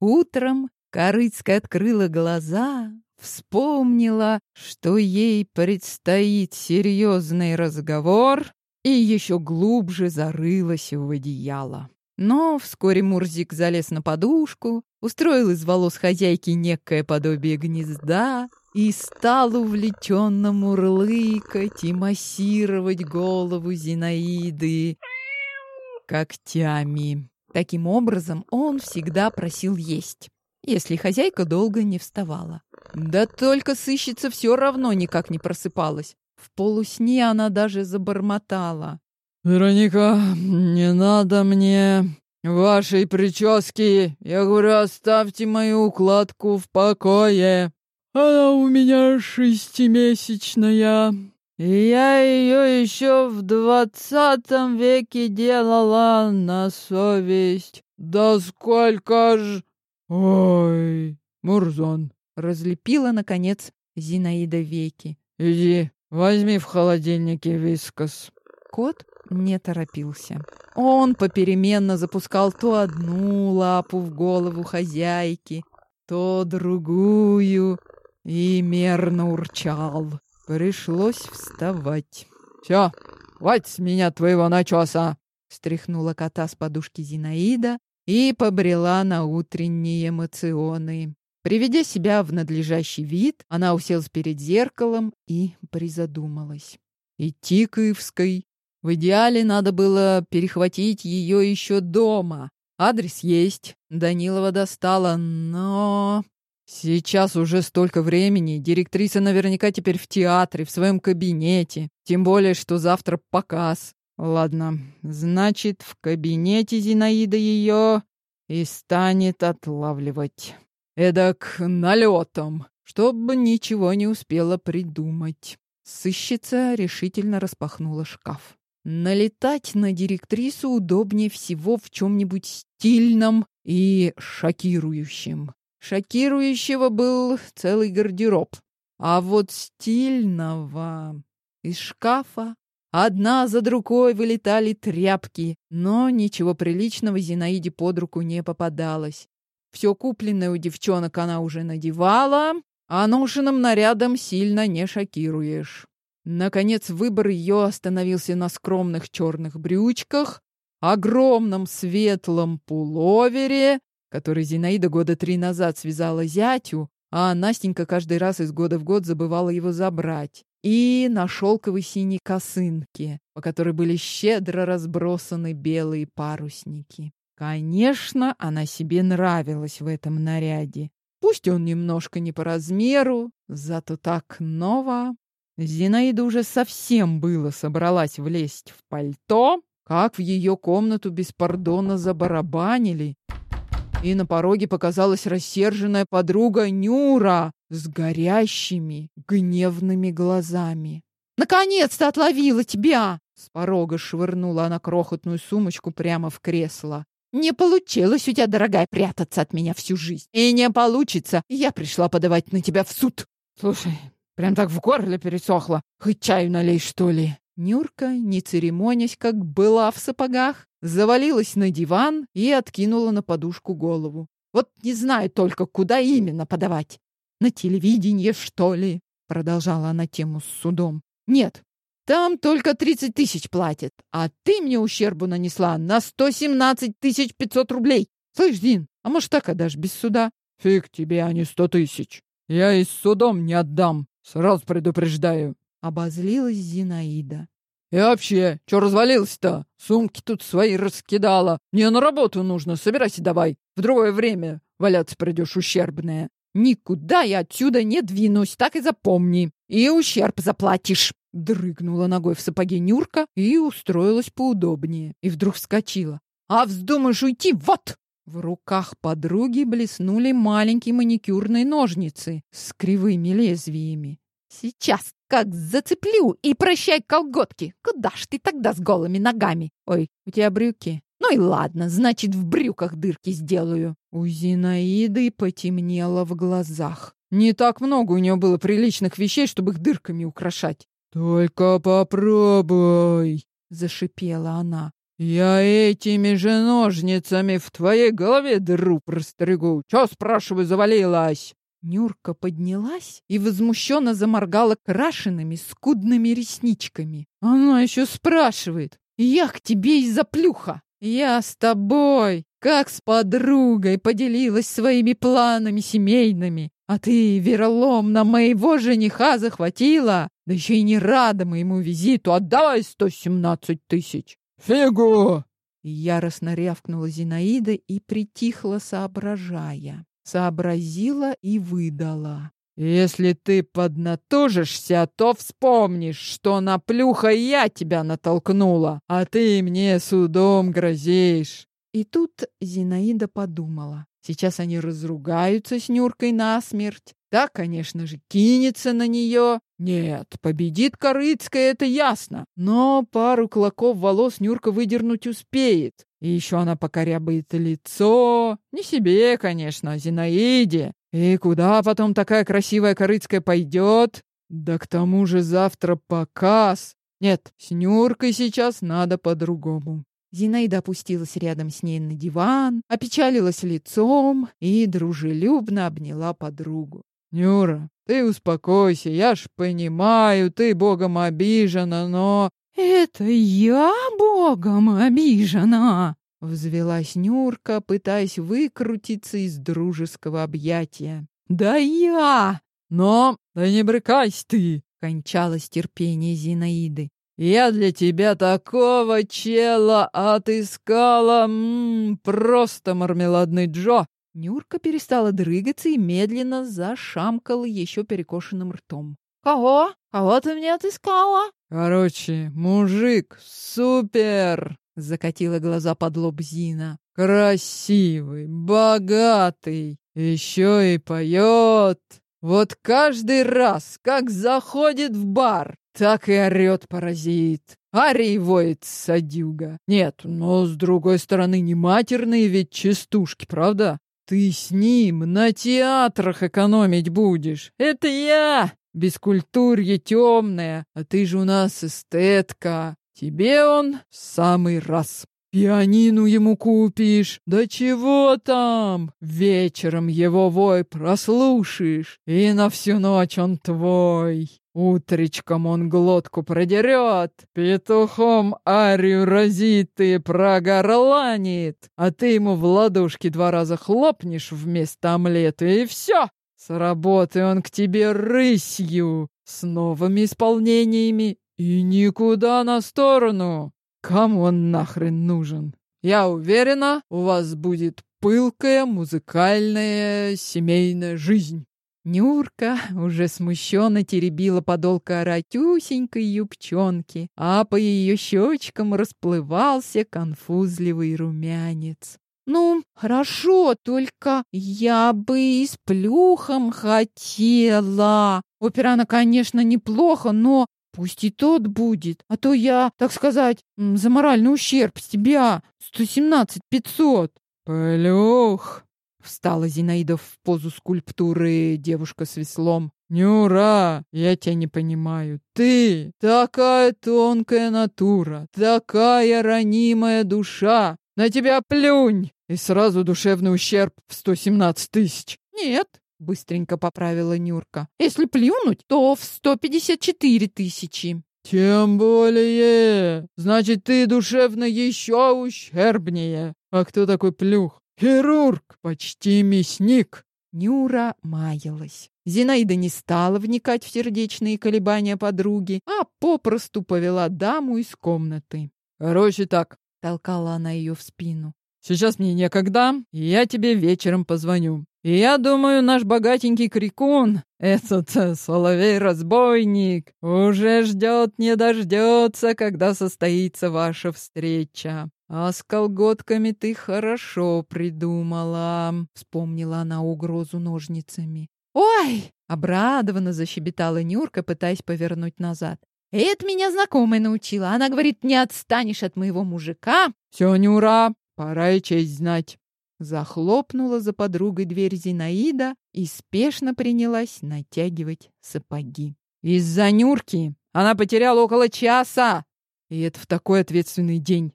Утром Корыцкая открыла глаза, вспомнила, что ей предстоит серьезный разговор и еще глубже зарылась в одеяло. Но вскоре Мурзик залез на подушку, устроил из волос хозяйки некое подобие гнезда и стал увлеченно мурлыкать и массировать голову Зинаиды когтями. Таким образом, он всегда просил есть, если хозяйка долго не вставала. Да только сыщица все равно никак не просыпалась. В полусне она даже забормотала. «Вероника, не надо мне вашей прически. Я говорю, оставьте мою укладку в покое. Она у меня шестимесячная. Я ее еще в двадцатом веке делала на совесть. Да сколько ж... Ой, Мурзон!» Разлепила, наконец, Зинаида веки. «Иди, возьми в холодильнике вискос». Кот не торопился. Он попеременно запускал то одну лапу в голову хозяйки, то другую и мерно урчал. Пришлось вставать. «Все, хватит с меня твоего начеса!» Стряхнула кота с подушки Зинаида и побрела на утренние эмоционы. Приведя себя в надлежащий вид, она уселась перед зеркалом и призадумалась. Идти к Ивской в идеале надо было перехватить ее еще дома. Адрес есть, Данилова достала, но... Сейчас уже столько времени, директриса наверняка теперь в театре, в своем кабинете. Тем более, что завтра показ. Ладно, значит, в кабинете Зинаида ее и станет отлавливать. Эдак налетом, чтобы ничего не успела придумать. Сыщица решительно распахнула шкаф. Налетать на директрису удобнее всего в чем-нибудь стильном и шокирующем. Шокирующего был целый гардероб, а вот стильного из шкафа одна за другой вылетали тряпки, но ничего приличного Зинаиде под руку не попадалось. Все купленное у девчонок она уже надевала, а ношенным нарядом сильно не шокируешь. Наконец выбор ее остановился на скромных черных брючках, огромном светлом пуловере, который Зинаида года три назад связала зятю, а Настенька каждый раз из года в год забывала его забрать, и на шелковой синей косынке, по которой были щедро разбросаны белые парусники. Конечно, она себе нравилась в этом наряде. Пусть он немножко не по размеру, зато так ново. Зинаида уже совсем было собралась влезть в пальто, как в ее комнату без пардона забарабанили, и на пороге показалась рассерженная подруга Нюра с горящими, гневными глазами. «Наконец-то отловила тебя!» С порога швырнула она крохотную сумочку прямо в кресло. «Не получилось у тебя, дорогая, прятаться от меня всю жизнь. И не получится. Я пришла подавать на тебя в суд. Слушай, Прям так в горле пересохло. Хоть чаю налей, что ли. Нюрка, не церемонясь, как была в сапогах, завалилась на диван и откинула на подушку голову. Вот не знаю только, куда именно подавать. На телевидении, что ли? Продолжала она тему с судом. Нет, там только 30 тысяч платят, а ты мне ущербу нанесла на 117 тысяч 500 рублей. Слышь, Дин, а может так отдашь без суда? Фиг тебе, а не сто тысяч. Я и с судом не отдам. Сразу предупреждаю. Обозлилась Зинаида. И вообще, что развалился-то? Сумки тут свои раскидала. Мне на работу нужно, собирайся давай. В другое время валяться придешь ущербная. Никуда я отсюда не двинусь, так и запомни. И ущерб заплатишь. Дрыгнула ногой в сапоге Нюрка и устроилась поудобнее. И вдруг вскочила. А вздумаешь уйти, вот! В руках подруги блеснули маленькие маникюрные ножницы с кривыми лезвиями. «Сейчас как зацеплю и прощай колготки! Куда ж ты тогда с голыми ногами? Ой, у тебя брюки? Ну и ладно, значит, в брюках дырки сделаю». У Зинаиды потемнело в глазах. Не так много у нее было приличных вещей, чтобы их дырками украшать. «Только попробуй!» — зашипела она. Я этими же ножницами в твоей голове дыру простригу. Чё, спрашиваю, завалилась? Нюрка поднялась и возмущенно заморгала крашенными скудными ресничками. Она еще спрашивает. Я к тебе из-за плюха. Я с тобой, как с подругой, поделилась своими планами семейными. А ты вероломно моего жениха захватила, да еще и не рада моему визиту. Отдавай сто семнадцать тысяч. Фигу! Яростно рявкнула Зинаида и притихла, соображая. Сообразила и выдала. Если ты поднатужишься, то вспомнишь, что на плюха я тебя натолкнула, а ты мне судом грозишь. И тут Зинаида подумала. Сейчас они разругаются с Нюркой насмерть. Так, конечно же, кинется на нее. Нет, победит Корыцкая, это ясно. Но пару клоков волос Нюрка выдернуть успеет. И еще она покорябает лицо. Не себе, конечно, а Зинаиде. И куда потом такая красивая Корыцкая пойдет? Да к тому же завтра показ. Нет, с Нюркой сейчас надо по-другому. Зинаида опустилась рядом с ней на диван, опечалилась лицом и дружелюбно обняла подругу. «Нюра, ты успокойся, я ж понимаю, ты богом обижена, но...» «Это я богом обижена!» Взвелась Нюрка, пытаясь выкрутиться из дружеского объятия. «Да я!» «Но, да не брыкайся ты!» Кончалось терпение Зинаиды. Я для тебя такого чела отыскала, м -м, просто мармеладный Джо. Нюрка перестала дрыгаться и медленно зашамкала еще перекошенным ртом. «Кого? Кого ты мне отыскала?» «Короче, мужик супер!» — закатила глаза под лоб Зина. «Красивый, богатый, еще и поет. Вот каждый раз, как заходит в бар, так и орет паразит. Арий воет садюга. Нет, но с другой стороны, не матерные ведь частушки, правда? Ты с ним на театрах экономить будешь. Это я, бескультурье темное, а ты же у нас эстетка. Тебе он в самый раз. Пианину ему купишь. Да чего там? Вечером его вой прослушаешь, и на всю ночь он твой. Утречком он глотку продерет, петухом арию разит и прогорланит, а ты ему в ладошки два раза хлопнешь вместо омлета, и все. С работы он к тебе рысью, с новыми исполнениями, и никуда на сторону. Кому он нахрен нужен? Я уверена, у вас будет пылкая музыкальная семейная жизнь. Нюрка уже смущенно теребила подол коротюсенькой юбчонки, а по ее щечкам расплывался конфузливый румянец. «Ну, хорошо, только я бы и с плюхом хотела. Опера, конечно, неплохо, но Пусть и тот будет, а то я, так сказать, за моральный ущерб с тебя. Сто семнадцать пятьсот. Плюх! Встала Зинаида в позу скульптуры девушка с веслом. «Нюра, я тебя не понимаю. Ты такая тонкая натура, такая ранимая душа. На тебя плюнь, и сразу душевный ущерб в сто семнадцать тысяч». «Нет, Быстренько поправила Нюрка. Если плюнуть, то в сто пятьдесят четыре тысячи. Тем более. Значит, ты душевно еще ущербнее. А кто такой плюх? Хирург, почти мясник. Нюра маялась. Зинаида не стала вникать в сердечные колебания подруги, а попросту повела даму из комнаты. «Короче так», — толкала она ее в спину. «Сейчас мне некогда, и я тебе вечером позвоню. И я думаю, наш богатенький крикун, этот э, соловей-разбойник, уже ждет не дождется, когда состоится ваша встреча. А с колготками ты хорошо придумала, вспомнила она угрозу ножницами. Ой! Обрадованно защебетала Нюрка, пытаясь повернуть назад. Это меня знакомая научила. Она говорит, не отстанешь от моего мужика. Все, Нюра, пора и честь знать. Захлопнула за подругой дверь Зинаида и спешно принялась натягивать сапоги. Из-за Нюрки она потеряла около часа. И это в такой ответственный день.